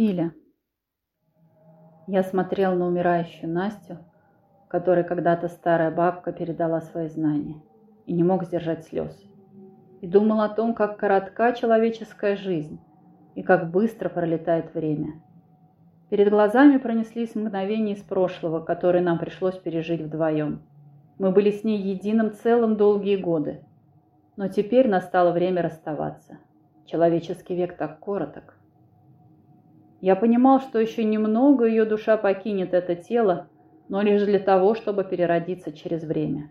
Филя. Я смотрел на умирающую Настю, которой когда-то старая бабка передала свои знания, и не мог сдержать слез. И думал о том, как коротка человеческая жизнь, и как быстро пролетает время. Перед глазами пронеслись мгновения из прошлого, которые нам пришлось пережить вдвоем. Мы были с ней единым целым долгие годы. Но теперь настало время расставаться. Человеческий век так короток. Я понимал, что еще немного ее душа покинет это тело, но лишь для того, чтобы переродиться через время.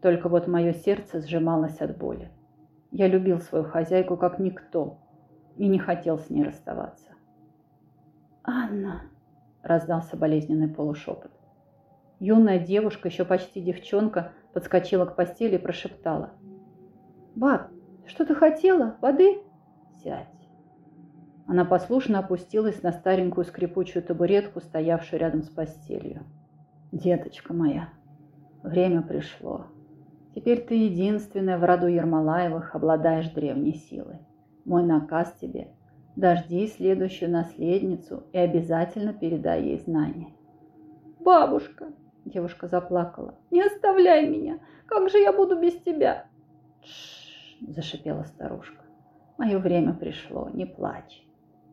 Только вот мое сердце сжималось от боли. Я любил свою хозяйку как никто и не хотел с ней расставаться. «Анна!» – раздался болезненный полушепот. Юная девушка, еще почти девчонка, подскочила к постели и прошептала. «Баб, что ты хотела? Воды?» «Сядь!» Она послушно опустилась на старенькую скрипучую табуретку, стоявшую рядом с постелью. «Деточка моя, время пришло. Теперь ты единственная в роду Ермолаевых обладаешь древней силой. Мой наказ тебе – дожди следующую наследницу и обязательно передай ей знания». «Бабушка!» – девушка заплакала. «Не оставляй меня! Как же я буду без тебя?» «Тш!» – зашипела старушка. «Мое время пришло, не плачь.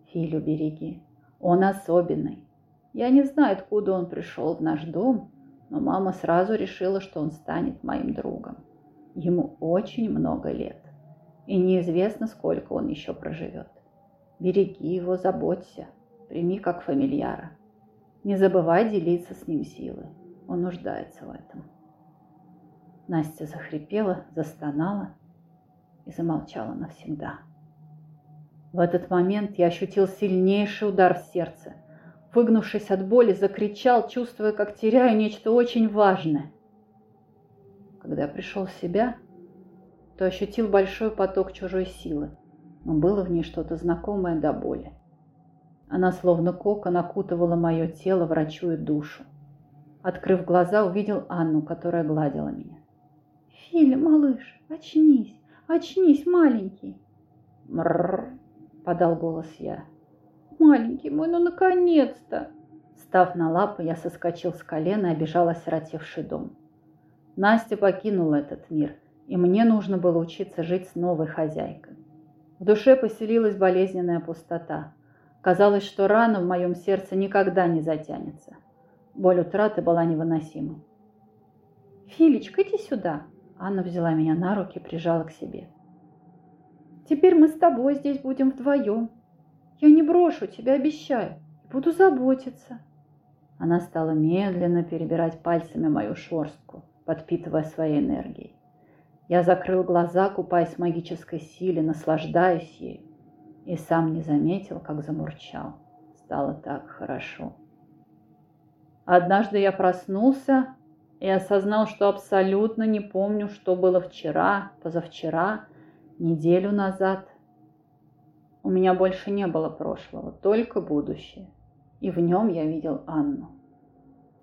Филю береги. Он особенный. Я не знаю, откуда он пришел в наш дом, но мама сразу решила, что он станет моим другом. Ему очень много лет, и неизвестно, сколько он еще проживет. Береги его, заботься, прими как фамильяра. Не забывай делиться с ним силой, он нуждается в этом. Настя захрипела, застонала и замолчала навсегда. В этот момент я ощутил сильнейший удар в сердце. Выгнувшись от боли, закричал, чувствуя, как теряю нечто очень важное. Когда я пришел в себя, то ощутил большой поток чужой силы, но было в ней что-то знакомое до боли. Она словно кокон окутывала мое тело, врачуя душу. Открыв глаза, увидел Анну, которая гладила меня. «Филя, малыш, очнись, очнись, маленький!» «Мрррр!» подал голос я. «Маленький мой, ну наконец-то!» Став на лапы, я соскочил с колена и обижал осиротевший дом. Настя покинула этот мир, и мне нужно было учиться жить с новой хозяйкой. В душе поселилась болезненная пустота. Казалось, что рана в моем сердце никогда не затянется. Боль утраты была невыносимой. «Филечка, иди сюда!» Анна взяла меня на руки и прижала к себе. Теперь мы с тобой здесь будем вдвоем. Я не брошу тебя, обещаю. Буду заботиться. Она стала медленно перебирать пальцами мою шорстку, подпитывая своей энергией. Я закрыл глаза, купаясь в магической силе, наслаждаясь ею, и сам не заметил, как замурчал. Стало так хорошо. Однажды я проснулся и осознал, что абсолютно не помню, что было вчера, позавчера – неделю назад. У меня больше не было прошлого, только будущее. И в нем я видел Анну.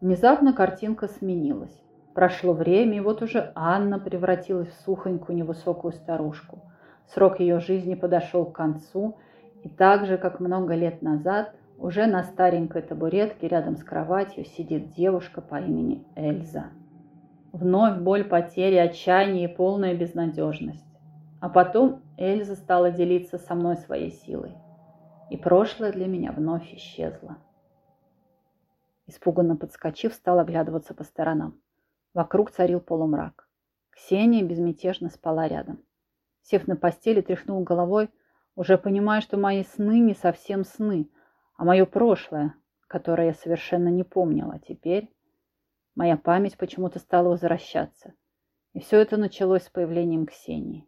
Внезапно картинка сменилась. Прошло время, и вот уже Анна превратилась в сухонькую невысокую старушку. Срок ее жизни подошел к концу, и так же, как много лет назад, уже на старенькой табуретке рядом с кроватью сидит девушка по имени Эльза. Вновь боль потери, отчаяние и полная безнадежность. А потом Эльза стала делиться со мной своей силой. И прошлое для меня вновь исчезло. Испуганно подскочив, стал оглядываться по сторонам. Вокруг царил полумрак. Ксения безмятежно спала рядом. Сев на постели, тряхнул головой, уже понимая, что мои сны не совсем сны, а мое прошлое, которое я совершенно не помнила. Теперь моя память почему-то стала возвращаться. И все это началось с появлением Ксении.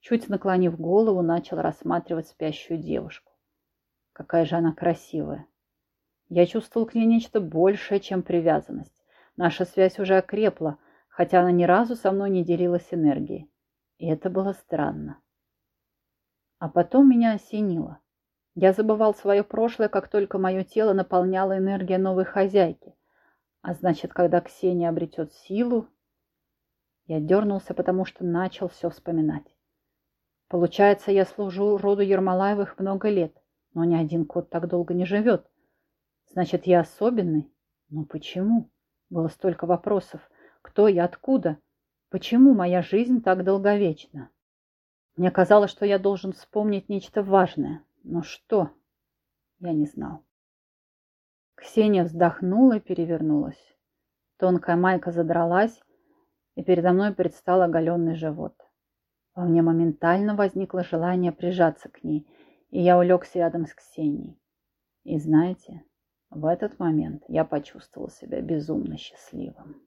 Чуть наклонив голову, начал рассматривать спящую девушку. Какая же она красивая. Я чувствовал к ней нечто большее, чем привязанность. Наша связь уже окрепла, хотя она ни разу со мной не делилась энергией. И это было странно. А потом меня осенило. Я забывал свое прошлое, как только мое тело наполняло энергия новой хозяйки. А значит, когда Ксения обретет силу... Я дернулся, потому что начал все вспоминать. Получается, я служу роду Ермолаевых много лет, но ни один кот так долго не живет. Значит, я особенный? Но почему? Было столько вопросов. Кто я, откуда? Почему моя жизнь так долговечна? Мне казалось, что я должен вспомнить нечто важное. Но что? Я не знал. Ксения вздохнула и перевернулась. Тонкая майка задралась, и передо мной предстал оголенный живот. Во мне моментально возникло желание прижаться к ней, и я улегся рядом с Ксенией. И знаете, в этот момент я почувствовал себя безумно счастливым.